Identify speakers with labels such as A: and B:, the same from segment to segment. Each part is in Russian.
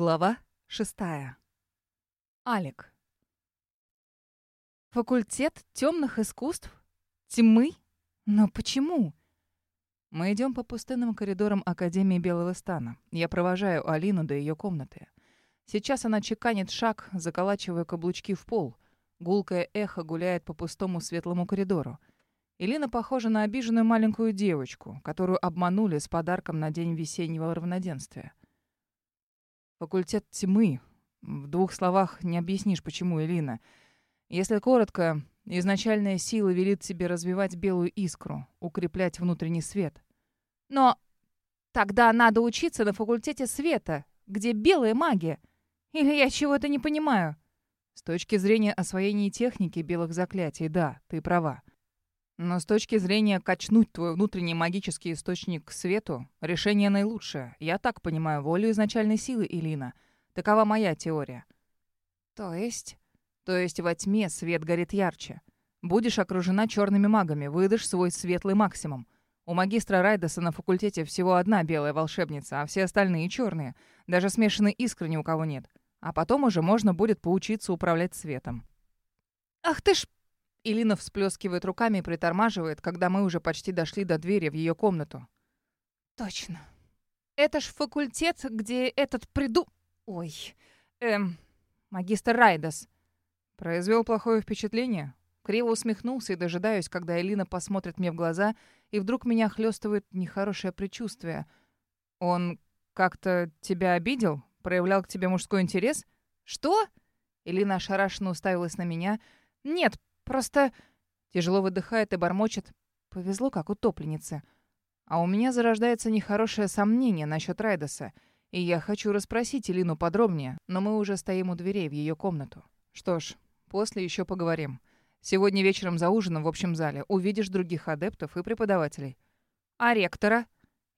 A: Глава шестая. Алик. Факультет темных искусств? Тьмы? Но почему? Мы идем по пустынным коридорам Академии Белого Стана. Я провожаю Алину до ее комнаты. Сейчас она чеканит шаг, заколачивая каблучки в пол. Гулкое эхо гуляет по пустому светлому коридору. Элина похожа на обиженную маленькую девочку, которую обманули с подарком на день весеннего равноденствия. Факультет тьмы. В двух словах не объяснишь, почему, Элина. Если коротко, изначальная сила велит тебе развивать белую искру, укреплять внутренний свет.
B: Но тогда надо учиться на факультете света, где белая магия. Или я чего-то не понимаю?
A: С точки зрения освоения техники белых заклятий, да, ты права. Но с точки зрения качнуть твой внутренний магический источник к свету, решение наилучшее. Я так понимаю волю изначальной силы, Илина. Такова моя теория.
B: То есть?
A: То есть во тьме свет горит ярче. Будешь окружена черными магами, выдашь свой светлый максимум. У магистра Райдаса на факультете всего одна белая волшебница, а все остальные черные. Даже смешанной искры ни у кого нет. А потом уже можно будет поучиться управлять светом.
B: Ах ты ж
A: Илина всплескивает руками и притормаживает, когда мы уже почти дошли до двери в ее комнату.
B: Точно. Это ж факультет, где этот приду... Ой, эм, магистр Райдас.
A: Произвел плохое впечатление? Криво усмехнулся и дожидаюсь, когда Элина посмотрит мне в глаза, и вдруг меня хлестывает нехорошее предчувствие. Он как-то тебя обидел? Проявлял к тебе мужской интерес?
B: Что?
A: Элина ошарашенно уставилась на меня.
B: Нет, Просто
A: тяжело выдыхает и бормочет. Повезло, как утопленнице. А у меня зарождается нехорошее сомнение насчет Райдоса. И я хочу расспросить Илину подробнее, но мы уже стоим у дверей в ее комнату. Что ж, после еще поговорим. Сегодня вечером за ужином в общем зале увидишь других адептов и преподавателей.
B: А ректора?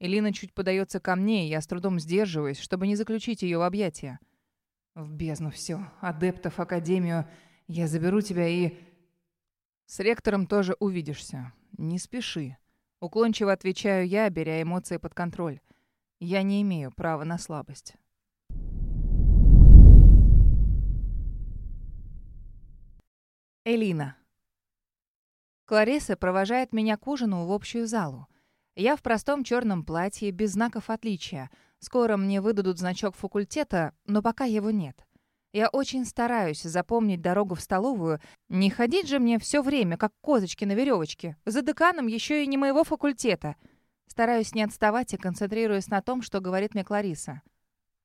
A: Элина чуть подается ко мне, и я с трудом сдерживаюсь, чтобы не заключить ее в объятия. В бездну все. Адептов, академию. Я заберу тебя и... С ректором тоже увидишься. Не спеши. Уклончиво отвечаю я, беря эмоции под контроль. Я не имею права на слабость. Элина. Клариса провожает меня к ужину в общую залу. Я в простом черном платье, без знаков отличия. Скоро мне выдадут значок факультета, но пока его нет. Я очень стараюсь запомнить дорогу в столовую. Не ходить же мне все время, как козочки на веревочке. За деканом еще и не моего факультета. Стараюсь не отставать и концентрируясь на том, что говорит мне Клариса.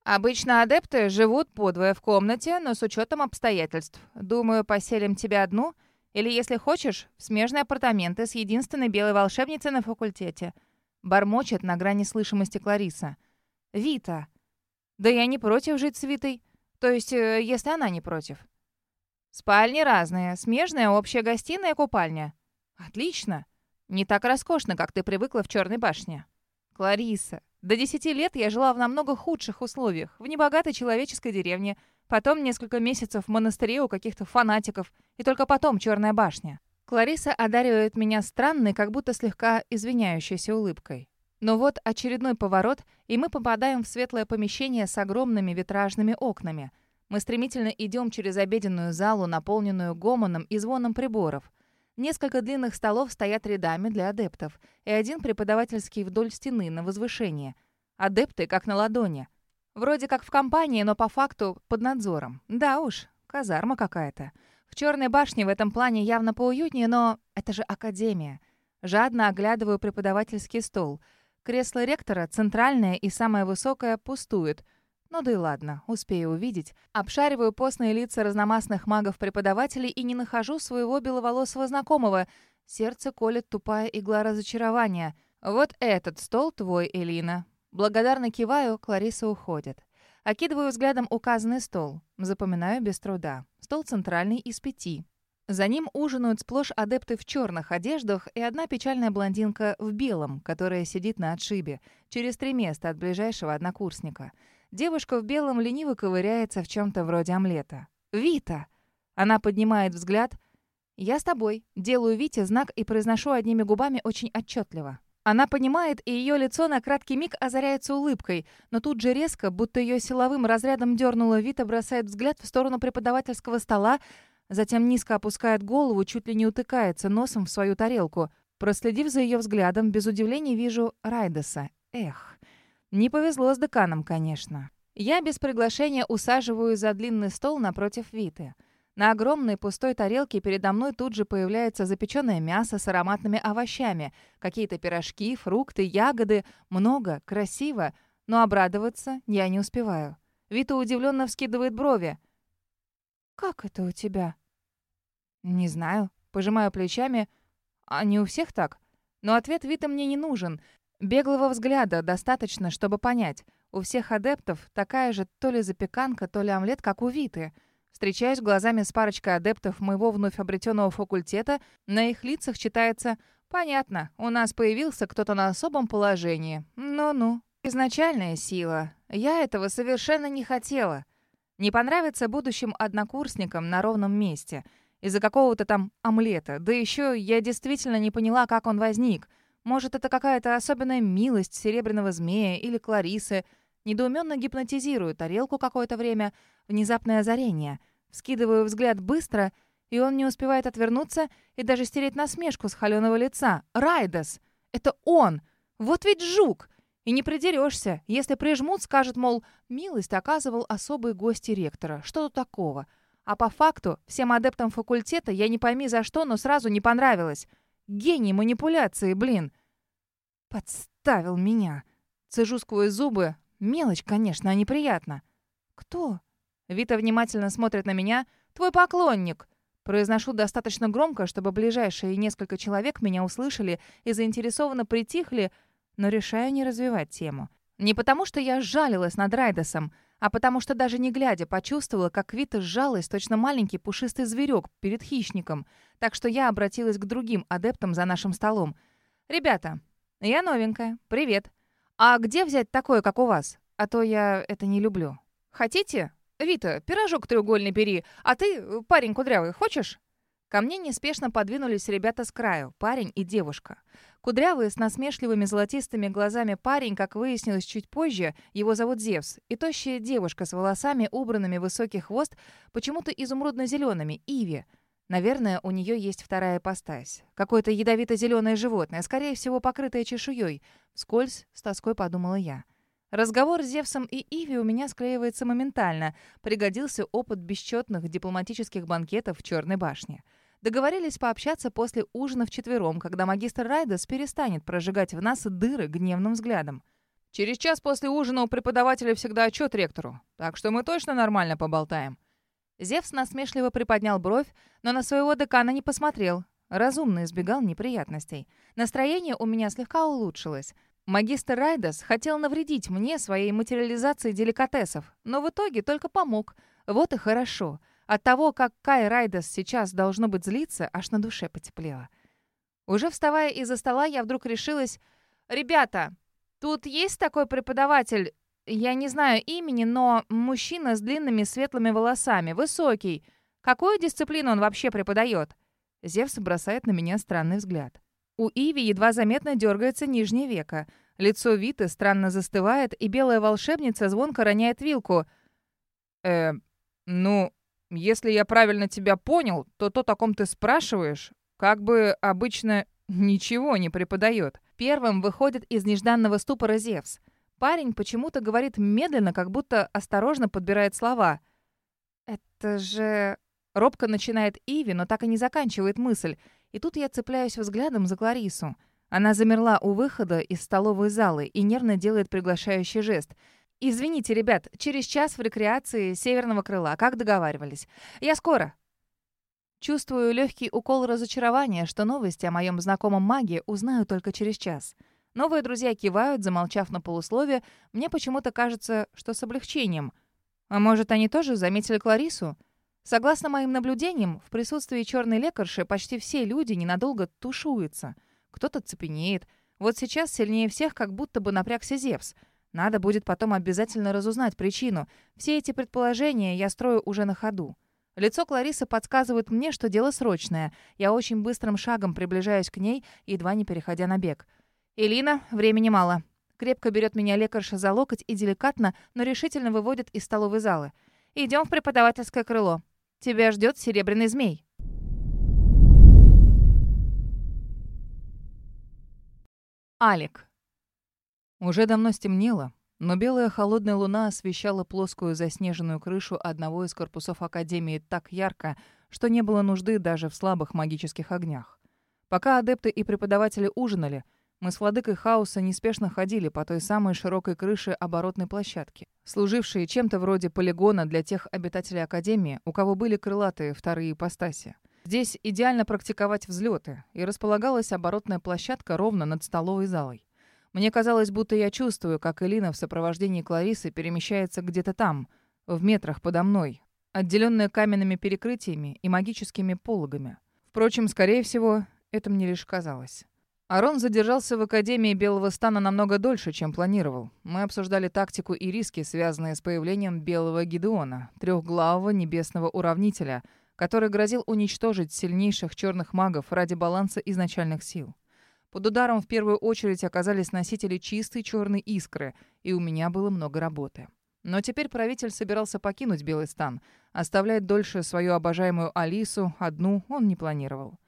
B: Обычно адепты живут подвое в комнате, но с учетом обстоятельств. Думаю, поселим тебя одну, или, если хочешь, в смежные апартаменты с единственной белой волшебницей на факультете. Бормочет на грани слышимости Клариса. Вита. Да я не против жить с Витой. То есть, э, если она не против. Спальни разные. Смежная, общая гостиная, купальня. Отлично. Не так роскошно, как ты привыкла в Черной башне. Клариса. До десяти лет я жила в намного худших условиях. В небогатой человеческой деревне. Потом несколько месяцев в монастыре у каких-то фанатиков. И только потом Черная башня. Клариса одаривает меня странной, как будто слегка извиняющейся улыбкой. Но вот очередной поворот, и мы попадаем в светлое помещение с огромными витражными окнами. Мы стремительно идем через обеденную залу, наполненную гомоном и звоном приборов. Несколько длинных столов стоят рядами для адептов, и один преподавательский вдоль стены на возвышении. Адепты как на ладони. Вроде как в компании, но по факту под надзором. Да уж, казарма какая-то. В Черной башне в этом плане явно поуютнее, но это же академия. Жадно оглядываю преподавательский стол — Кресло ректора, центральное и самое высокое, пустует. Ну да и ладно, успею увидеть. Обшариваю постные лица разномастных магов-преподавателей и не нахожу своего беловолосого знакомого. Сердце колет тупая игла разочарования. «Вот этот стол твой, Элина». Благодарно киваю, Клариса уходит. Окидываю взглядом указанный стол. Запоминаю без труда. Стол центральный из пяти. За ним ужинают сплошь адепты в черных одеждах и одна печальная блондинка в белом, которая сидит на отшибе, через три места от ближайшего однокурсника. Девушка в белом лениво ковыряется в чем-то вроде омлета. «Вита!» Она поднимает взгляд. «Я с тобой». Делаю Вите знак и произношу одними губами очень отчетливо.
A: Она понимает, и ее лицо на краткий миг озаряется улыбкой, но тут же резко, будто ее силовым разрядом дернула Вита, бросает взгляд в сторону преподавательского стола, затем низко опускает голову, чуть ли не утыкается носом в свою тарелку. Проследив за ее взглядом, без удивления вижу Райдеса. Эх, не повезло с деканом, конечно. Я без приглашения усаживаю за длинный стол напротив Виты. На огромной пустой тарелке передо мной тут же появляется запеченное мясо с ароматными овощами, какие-то пирожки, фрукты, ягоды. Много, красиво, но обрадоваться я не успеваю. Вита удивленно вскидывает брови. «Как это у тебя?» «Не знаю». Пожимаю плечами. «А не у всех так?» Но ответ Вита мне не нужен. Беглого взгляда достаточно, чтобы понять. У всех адептов такая же то ли запеканка, то ли омлет, как у Виты — Встречаюсь глазами с парочкой адептов моего вновь обретенного факультета. На их лицах читается «Понятно, у нас появился кто-то на особом положении. Ну-ну. Изначальная сила. Я этого совершенно не хотела. Не понравится будущим однокурсникам на ровном месте. Из-за какого-то там омлета. Да еще я действительно не поняла, как он возник. Может, это какая-то особенная милость серебряного змея или Кларисы — Недоуменно гипнотизирую тарелку какое-то время. Внезапное озарение. Вскидываю взгляд быстро, и он не успевает отвернуться и даже стереть насмешку с холеного лица. «Райдас! Это он! Вот ведь жук!» И не придерешься. Если прижмут, скажут, мол, милость оказывал особый гость ректора. Что тут такого? А по факту, всем адептам факультета, я не пойми за что, но сразу не понравилось. Гений манипуляции, блин. Подставил меня. Цежу сквозь зубы, Мелочь, конечно, а неприятно. «Кто?» Вита внимательно смотрит на меня. «Твой поклонник!» Произношу достаточно громко, чтобы ближайшие несколько человек меня услышали и заинтересованно притихли, но решаю не развивать тему. Не потому, что я сжалилась над Райдосом, а потому что даже не глядя почувствовала, как Вита сжалась точно маленький пушистый зверек перед хищником. Так что я обратилась к другим адептам за нашим столом. «Ребята, я новенькая. Привет. «А где взять такое, как у вас? А то я это не люблю». «Хотите? Вита, пирожок треугольный бери. А ты, парень кудрявый, хочешь?» Ко мне неспешно подвинулись ребята с краю, парень и девушка. Кудрявый с насмешливыми золотистыми глазами парень, как выяснилось чуть позже, его зовут Зевс, и тощая девушка с волосами, убранными в высокий хвост, почему-то изумрудно-зелеными, Иви — Наверное, у нее есть вторая ипостась. Какое-то ядовито-зеленое животное, скорее всего, покрытое чешуей. Вскользь, с тоской подумала я. Разговор с Зевсом и Иви у меня склеивается моментально. Пригодился опыт бесчетных дипломатических банкетов в Черной башне. Договорились пообщаться после ужина вчетвером, когда магистр Райдес перестанет прожигать в нас дыры гневным взглядом. «Через час после ужина у преподавателя всегда отчет ректору, так что мы точно нормально поболтаем», Зевс насмешливо приподнял бровь, но на своего декана не посмотрел. Разумно избегал неприятностей. Настроение у меня слегка улучшилось. Магистр Райдас хотел навредить мне своей материализацией деликатесов, но в итоге только помог. Вот и хорошо. От того, как Кай Райдас сейчас должно быть злиться, аж на душе потеплело. Уже вставая из-за стола, я вдруг решилась... «Ребята, тут есть такой преподаватель я не знаю имени, но мужчина с длинными светлыми волосами, высокий. Какую дисциплину он вообще преподает? Зевс бросает на меня странный взгляд. У Иви едва заметно дергается нижнее веко. Лицо Виты странно застывает, и белая волшебница звонко роняет вилку. «Э, ну, если я правильно тебя понял, то то, о ком ты спрашиваешь, как бы обычно ничего не преподает. Первым выходит из нежданного ступора Зевс. Парень почему-то говорит медленно, как будто осторожно подбирает слова. «Это же...» Робко начинает Иви, но так и не заканчивает мысль. И тут я цепляюсь взглядом за Кларису. Она замерла у выхода из столовой залы и нервно делает приглашающий жест. «Извините, ребят, через час в рекреации северного крыла, как договаривались. Я скоро». Чувствую легкий укол разочарования, что новости о моем знакомом маге узнаю только через час. Новые друзья кивают, замолчав на полуслове. Мне почему-то кажется, что с облегчением. А может, они тоже заметили Кларису? Согласно моим наблюдениям, в присутствии черной лекарши почти все люди ненадолго тушуются. Кто-то цепенеет. Вот сейчас сильнее всех как будто бы напрягся Зевс. Надо будет потом обязательно разузнать причину. Все эти предположения я строю уже на ходу. Лицо Кларисы подсказывает мне, что дело срочное. Я очень быстрым шагом приближаюсь к ней, едва не переходя на бег.
B: «Элина, времени мало». Крепко берет меня лекарша за локоть и деликатно, но решительно выводит из столовой залы. «Идем в преподавательское крыло. Тебя ждет серебряный змей».
A: Алик. Уже давно стемнело, но белая холодная луна освещала плоскую заснеженную крышу одного из корпусов Академии так ярко, что не было нужды даже в слабых магических огнях. Пока адепты и преподаватели ужинали, мы с владыкой хаоса неспешно ходили по той самой широкой крыше оборотной площадки, служившей чем-то вроде полигона для тех обитателей Академии, у кого были крылатые вторые ипостаси. Здесь идеально практиковать взлеты, и располагалась оборотная площадка ровно над столовой залой. Мне казалось, будто я чувствую, как Элина в сопровождении Кларисы перемещается где-то там, в метрах подо мной, отделенная каменными перекрытиями и магическими пологами. Впрочем, скорее всего, это мне лишь казалось. Арон задержался в Академии Белого Стана намного дольше, чем планировал. Мы обсуждали тактику и риски, связанные с появлением Белого Гидеона, трехглавого небесного уравнителя — который грозил уничтожить сильнейших черных магов ради баланса изначальных сил. Под ударом в первую очередь оказались носители чистой черной искры, и у меня было много работы. Но теперь правитель собирался покинуть Белый стан. Оставлять дольше свою обожаемую Алису одну он не планировал.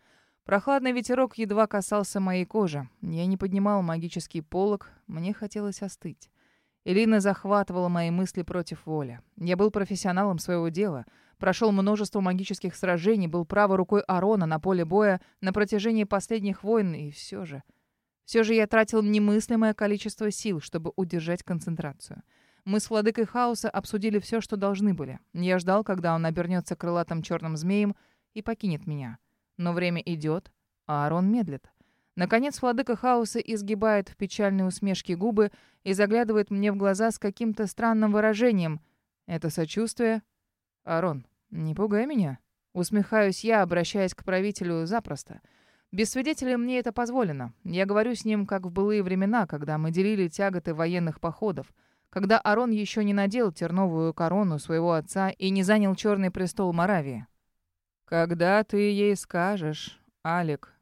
A: Прохладный ветерок едва касался моей кожи. Я не поднимал магический полог, мне хотелось остыть. Элина захватывала мои мысли против воли. Я был профессионалом своего дела — Прошел множество магических сражений, был правой рукой Арона на поле боя на протяжении последних войн, и все же... Все же я тратил немыслимое количество сил, чтобы удержать концентрацию. Мы с владыкой хаоса обсудили все, что должны были. Я ждал, когда он обернется крылатым черным змеем и покинет меня. Но время идет, а Арон медлит. Наконец владыка хаоса изгибает в печальной усмешке губы и заглядывает мне в глаза с каким-то странным выражением. Это сочувствие? Арон, «Не пугай меня». Усмехаюсь я, обращаясь к правителю запросто. Без свидетеля мне это позволено. Я говорю с ним, как в былые времена, когда мы делили тяготы военных походов. Когда Арон еще не надел терновую корону своего отца и не занял черный престол Моравии. «Когда ты ей скажешь, Алик?»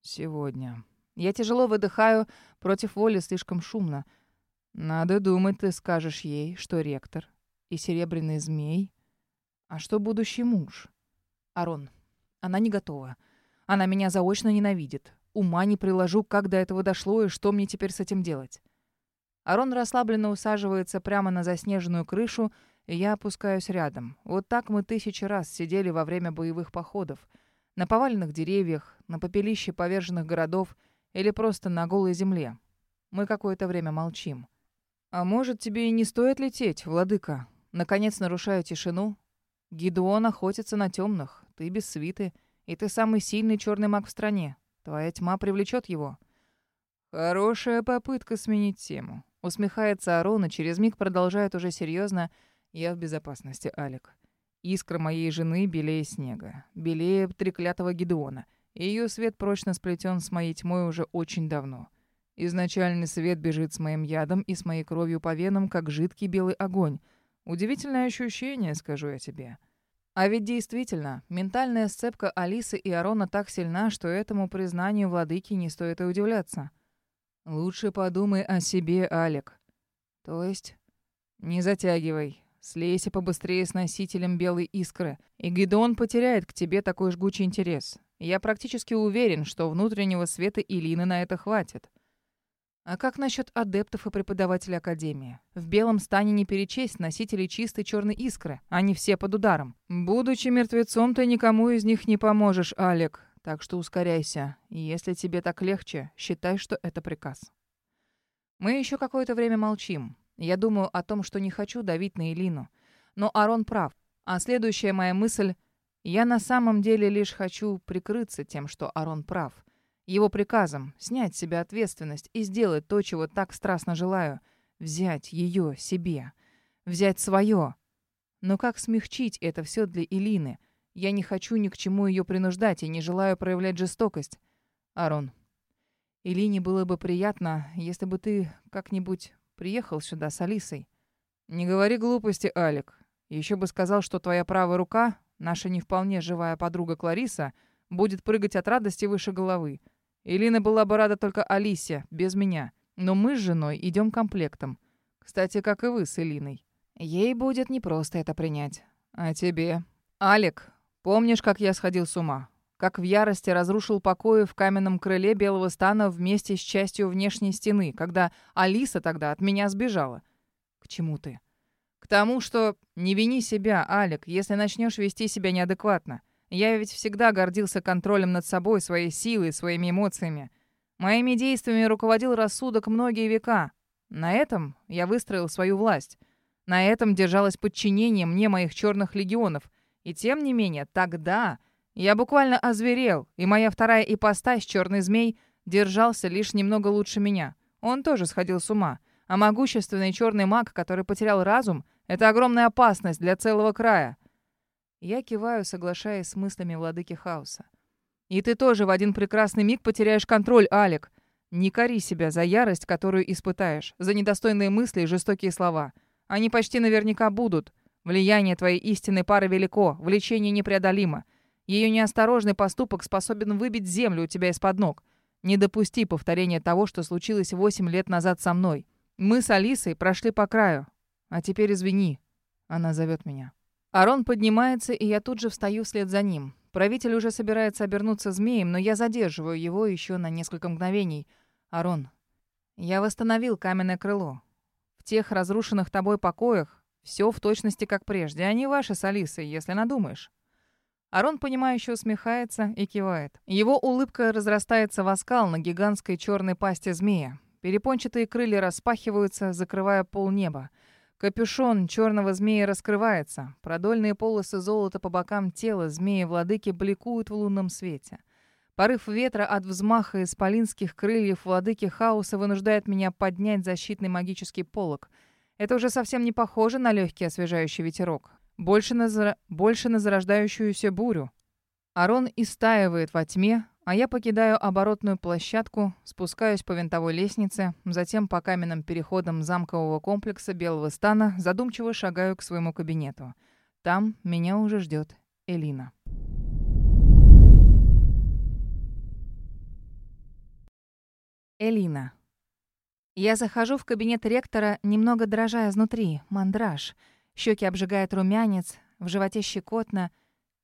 A: «Сегодня». Я тяжело выдыхаю, против воли слишком шумно. «Надо думать, ты скажешь ей, что ректор и серебряный змей а что будущий муж? Арон. Она не готова. Она меня заочно ненавидит. Ума не приложу, как до этого дошло и что мне теперь с этим делать. Арон расслабленно усаживается прямо на заснеженную крышу, и я опускаюсь рядом. Вот так мы тысячи раз сидели во время боевых походов. На поваленных деревьях, на попелище поверженных городов или просто на голой земле. Мы какое-то время молчим. «А может, тебе и не стоит лететь, владыка?» Наконец нарушаю тишину, Гидеон охотится на темных, ты без свиты, и ты самый сильный черный маг в стране. Твоя тьма привлечет его». «Хорошая попытка сменить тему», — усмехается Арон, и через миг продолжает уже серьезно. «Я в безопасности, Алик. Искра моей жены белее снега, белее треклятого Гидеона. Ее свет прочно сплетен с моей тьмой уже очень давно. Изначальный свет бежит с моим ядом и с моей кровью по венам, как жидкий белый огонь. Удивительное ощущение, скажу я тебе. А ведь действительно, ментальная сцепка Алисы и Арона так сильна, что этому признанию владыки не стоит и удивляться. Лучше подумай о себе, Алек. То есть, не затягивай. Слейся побыстрее с носителем белой искры, и Гидеон потеряет к тебе такой жгучий интерес. Я практически уверен, что внутреннего света Илины на это хватит. А как насчет адептов и преподавателей Академии? В белом стане не перечесть носителей чистой черной искры. Они все под ударом. Будучи мертвецом, ты никому из них не поможешь, Алек. Так что ускоряйся. И если тебе так легче, считай, что это приказ. Мы еще какое-то время молчим. Я думаю о том, что не хочу давить на Элину. Но Арон прав. А следующая моя мысль... Я на самом деле лишь хочу прикрыться тем, что Арон прав — его приказом снять с себя ответственность и сделать то, чего так страстно желаю. Взять ее себе. Взять свое. Но как смягчить это все для Илины? Я не хочу ни к чему ее принуждать и не желаю проявлять жестокость. Арон, Илине было бы приятно, если бы ты как-нибудь приехал сюда с Алисой. Не говори глупости, Алик. Еще бы сказал, что твоя правая рука, наша не вполне живая подруга Клариса, будет прыгать от радости выше головы. Илина была бы рада только Алисе, без меня. Но мы с женой идем комплектом. Кстати, как и вы с Элиной. Ей будет непросто это принять. А тебе? Алик, помнишь, как я сходил с ума? Как в ярости разрушил покои в каменном крыле Белого Стана вместе с частью внешней стены, когда Алиса тогда от меня сбежала? К чему ты? К тому, что не вини себя, Алик, если начнешь вести себя неадекватно. Я ведь всегда гордился контролем над собой, своей силой, своими эмоциями. Моими действиями руководил рассудок многие века. На этом я выстроил свою власть. На этом держалось подчинение мне моих черных легионов. И тем не менее, тогда я буквально озверел, и моя вторая ипостась, черный змей, держался лишь немного лучше меня. Он тоже сходил с ума. А могущественный черный маг, который потерял разум, это огромная опасность для целого края. Я киваю, соглашаясь с мыслями владыки хаоса. И ты тоже в один прекрасный миг потеряешь контроль, Алик. Не кори себя за ярость, которую испытаешь, за недостойные мысли и жестокие слова. Они почти наверняка будут. Влияние твоей истинной пары велико, влечение непреодолимо. Ее неосторожный поступок способен выбить землю у тебя из-под ног. Не допусти повторения того, что случилось восемь лет назад со мной. Мы с Алисой прошли по краю. А теперь извини. Она зовет меня. Арон поднимается, и я тут же встаю вслед за ним. Правитель уже собирается обернуться змеем, но я задерживаю его еще на несколько мгновений. Арон, я восстановил каменное крыло. В тех разрушенных тобой покоях все в точности как прежде. Они ваши с Алисой, если надумаешь. Арон, понимающе усмехается и кивает. Его улыбка разрастается в оскал на гигантской черной пасти змея. Перепончатые крылья распахиваются, закрывая пол неба. Капюшон черного змея раскрывается. Продольные полосы золота по бокам тела змеи-владыки бликуют в лунном свете. Порыв ветра от взмаха исполинских крыльев владыки хаоса вынуждает меня поднять защитный магический полог. Это уже совсем не похоже на легкий освежающий ветерок. Больше на, зара... Больше на зарождающуюся бурю. Арон истаивает во тьме, а я покидаю оборотную площадку, спускаюсь по винтовой лестнице, затем по каменным переходам замкового комплекса Белого Стана задумчиво шагаю к своему кабинету. Там меня уже ждет Элина. Элина. Я захожу в кабинет ректора, немного дрожа изнутри, мандраж. Щеки обжигает румянец, в животе щекотно —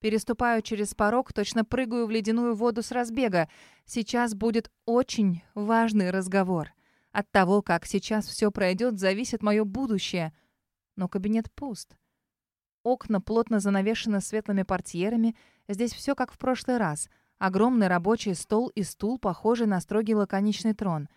A: Переступаю через порог, точно прыгаю в ледяную воду с разбега. Сейчас будет очень важный разговор. От того, как сейчас все пройдет, зависит мое будущее. Но кабинет пуст. Окна плотно занавешены светлыми портьерами. Здесь все как в прошлый раз. Огромный рабочий стол и стул, похожий на строгий лаконичный трон.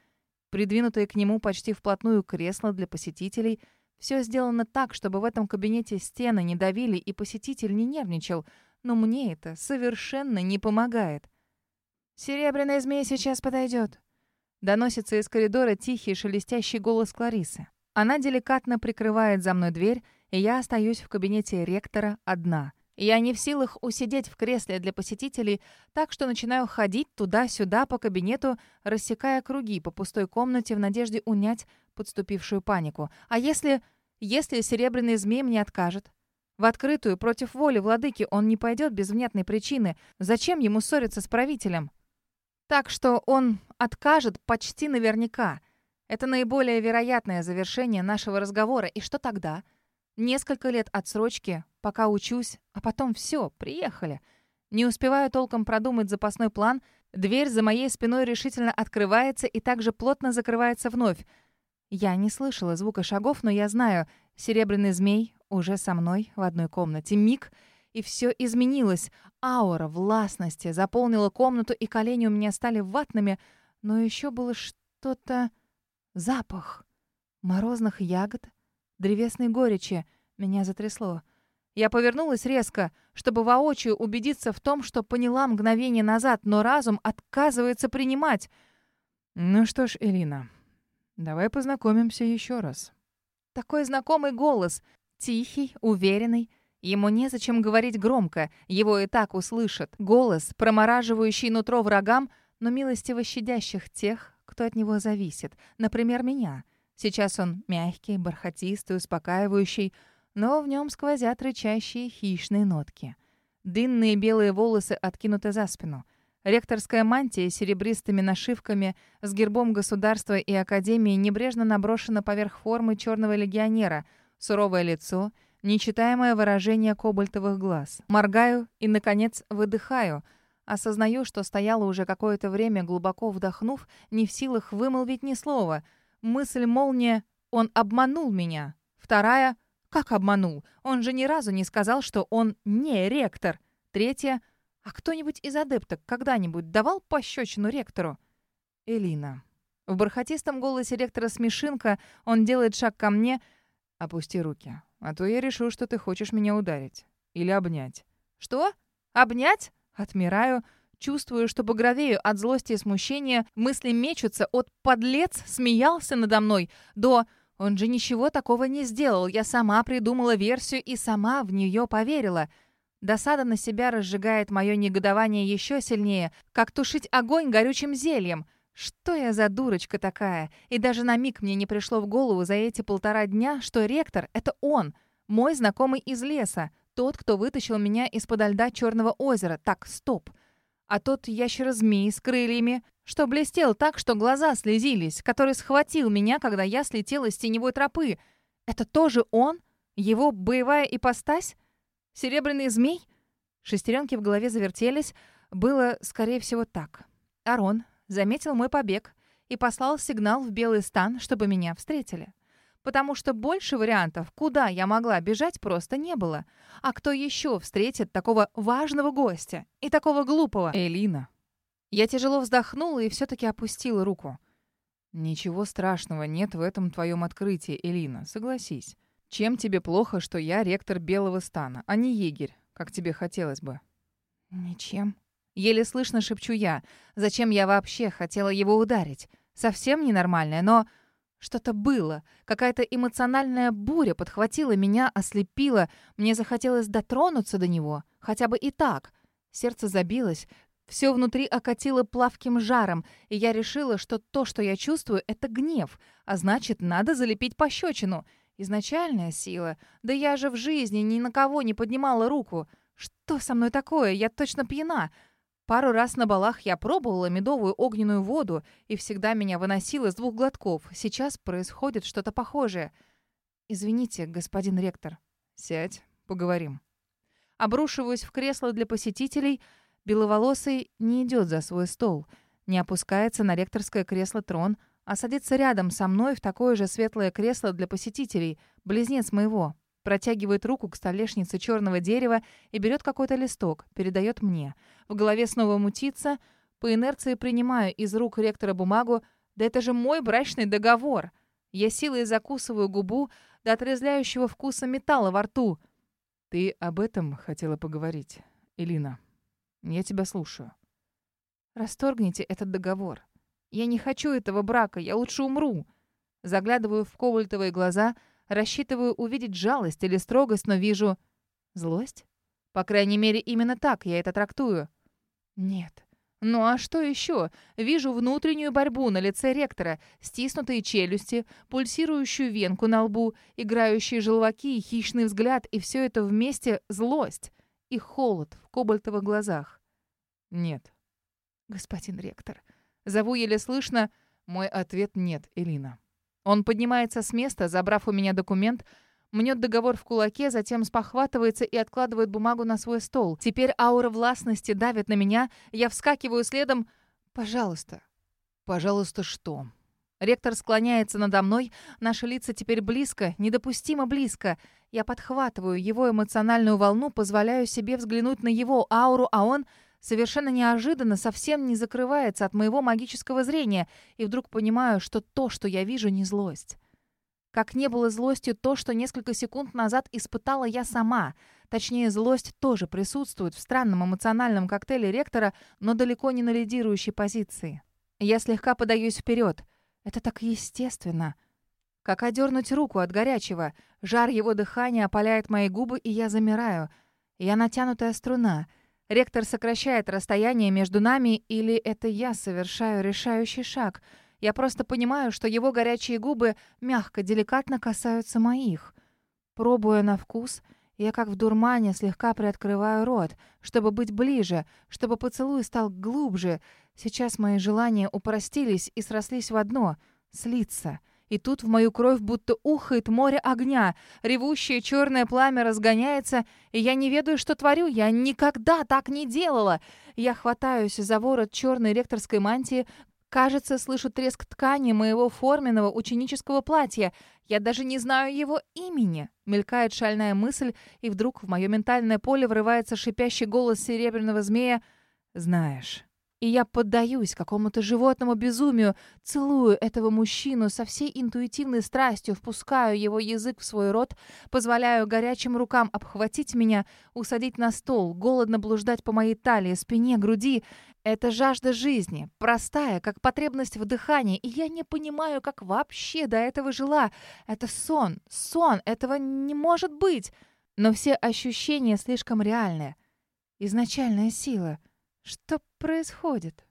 A: Придвинутые к нему почти вплотную кресла для посетителей. Все сделано так, чтобы в этом кабинете стены не давили и посетитель не нервничал — но мне это совершенно не помогает. «Серебряная змея сейчас подойдет», — доносится из коридора тихий шелестящий голос Кларисы. Она деликатно прикрывает за мной дверь, и я остаюсь в кабинете ректора одна. Я не в силах усидеть в кресле для посетителей, так что начинаю ходить туда-сюда по кабинету, рассекая круги по пустой комнате в надежде унять подступившую панику. А если... если серебряный змей мне откажет? В открытую, против воли владыки, он не пойдет без внятной причины. Зачем ему ссориться с правителем? Так что он откажет почти наверняка. Это наиболее вероятное завершение нашего разговора. И что тогда? Несколько лет отсрочки, пока учусь, а потом все, приехали. Не успеваю толком продумать запасной план, дверь за моей спиной решительно открывается и также плотно закрывается вновь. Я не слышала звука шагов, но я знаю, серебряный змей уже со мной в одной комнате. Миг, и все изменилось. Аура властности заполнила комнату, и колени у меня стали ватными, но еще было что-то... Запах морозных ягод, древесной горечи. Меня затрясло. Я повернулась резко, чтобы воочию убедиться в том, что поняла мгновение назад, но разум отказывается принимать. «Ну что ж, Элина, давай познакомимся еще раз». Такой знакомый голос. Тихий, уверенный. Ему незачем говорить громко, его и так услышат. Голос, промораживающий нутро врагам, но милостиво щадящих тех, кто от него зависит. Например, меня. Сейчас он мягкий, бархатистый, успокаивающий, но в нем сквозят рычащие хищные нотки. Длинные белые волосы откинуты за спину. Ректорская мантия с серебристыми нашивками, с гербом государства и академии небрежно наброшена поверх формы черного легионера, суровое лицо, нечитаемое выражение кобальтовых глаз. Моргаю и, наконец, выдыхаю. Осознаю, что стояла уже какое-то время, глубоко вдохнув, не в силах вымолвить ни слова. Мысль молния «Он обманул меня». Вторая «Как обманул? Он же ни разу не сказал, что он не ректор». Третья «А кто-нибудь из адепток когда-нибудь давал пощечину ректору?» Элина. В бархатистом голосе ректора смешинка, он делает шаг ко мне. «Опусти руки, а то я решу, что ты хочешь меня ударить. Или обнять». «Что? Обнять?» Отмираю. Чувствую, что багровею от злости и смущения. Мысли мечутся от «подлец» смеялся надо мной до «он же ничего такого не сделал, я сама придумала версию и сама в нее поверила». Досада на себя разжигает мое негодование еще сильнее, как тушить огонь горючим зельем. Что я за дурочка такая? И даже на миг мне не пришло в голову за эти полтора дня, что ректор — это он, мой знакомый из леса, тот, кто вытащил меня из-под льда Черного озера. Так, стоп. А тот ящер-змей с крыльями, что блестел так, что глаза слезились, который схватил меня, когда я слетела с теневой тропы. Это тоже он? Его боевая ипостась? Серебряный змей? Шестеренки в голове завертелись. Было, скорее всего, так. Арон заметил мой побег и послал сигнал в Белый стан, чтобы меня встретили. Потому что больше вариантов, куда я могла бежать, просто не было. А кто еще встретит такого важного гостя и такого глупого? Элина. Я тяжело вздохнула и все-таки опустила руку. «Ничего страшного нет в этом твоем открытии, Элина, согласись. Чем тебе плохо, что я ректор Белого стана, а не егерь, как тебе хотелось бы?» «Ничем». Еле слышно шепчу я. Зачем я вообще хотела его ударить? Совсем ненормальное, но... Что-то было. Какая-то эмоциональная буря подхватила меня, ослепила. Мне захотелось дотронуться до него. Хотя бы и так. Сердце забилось. Все внутри окатило плавким жаром, и я решила, что то, что я чувствую, — это гнев, а значит, надо залепить пощечину. Изначальная сила. Да я же в жизни ни на кого не поднимала руку. Что со мной такое? Я точно пьяна. Пару раз на балах я пробовала медовую огненную воду, и всегда меня выносило с двух глотков. Сейчас происходит что-то похожее. Извините, господин ректор. Сядь, поговорим. Обрушиваюсь в кресло для посетителей. Беловолосый не идет за свой стол. Не опускается на ректорское кресло трон — а садится рядом со мной в такое же светлое кресло для посетителей, близнец моего. Протягивает руку к столешнице черного дерева и берет какой-то листок, передает мне. В голове снова мутится. По инерции принимаю из рук ректора бумагу. Да это же мой брачный договор. Я силой закусываю губу до отрезляющего вкуса металла во рту. Ты об этом хотела поговорить, Элина. Я тебя слушаю. Расторгните этот договор. Я не хочу этого брака, я лучше умру. Заглядываю в кобальтовые глаза, рассчитываю увидеть жалость или строгость, но вижу... Злость? По крайней мере, именно так я это трактую. Нет. Ну а что еще? Вижу внутреннюю борьбу на лице ректора, стиснутые челюсти, пульсирующую венку на лбу, играющие желваки, хищный взгляд, и все это вместе злость и холод в кобальтовых глазах. Нет. Господин ректор, Зову еле слышно. Мой ответ нет, Элина. Он поднимается с места, забрав у меня документ, мнет договор в кулаке, затем спохватывается и откладывает бумагу на свой стол. Теперь аура властности давит на меня, я вскакиваю следом. «Пожалуйста». «Пожалуйста, что?» Ректор склоняется надо мной, наши лица теперь близко, недопустимо близко. Я подхватываю его эмоциональную волну, позволяю себе взглянуть на его ауру, а он совершенно неожиданно совсем не закрывается от моего магического зрения, и вдруг понимаю, что то, что я вижу, не злость. Как не было злостью то, что несколько секунд назад испытала я сама. Точнее, злость тоже присутствует в странном эмоциональном коктейле ректора, но далеко не на лидирующей позиции. Я слегка подаюсь вперед. Это так естественно. Как одернуть руку от горячего. Жар его дыхания опаляет мои губы, и я замираю. Я натянутая струна — Ректор сокращает расстояние между нами, или это я совершаю решающий шаг? Я просто понимаю, что его горячие губы мягко, деликатно касаются моих. Пробуя на вкус,
B: Я как в дурмане слегка приоткрываю рот, чтобы быть ближе, чтобы поцелуй стал глубже. Сейчас мои желания упростились и срослись в одно — слиться. И тут в мою кровь будто ухает море огня. Ревущее черное пламя разгоняется, и я не ведаю, что творю. Я никогда так не делала. Я хватаюсь за ворот черной ректорской мантии, Кажется, слышу треск ткани моего форменного ученического платья. Я даже не знаю его имени. Мелькает шальная мысль, и вдруг в мое ментальное поле врывается шипящий голос серебряного змея. «Знаешь». И я поддаюсь какому-то животному безумию, целую этого мужчину со всей интуитивной страстью, впускаю его язык в свой рот, позволяю горячим рукам обхватить меня, усадить на стол, голодно блуждать по моей талии, спине, груди. Это жажда жизни, простая, как потребность в дыхании, и я не понимаю, как вообще до этого жила. Это сон, сон, этого не может быть. Но все ощущения слишком реальные. Изначальная сила — что происходит?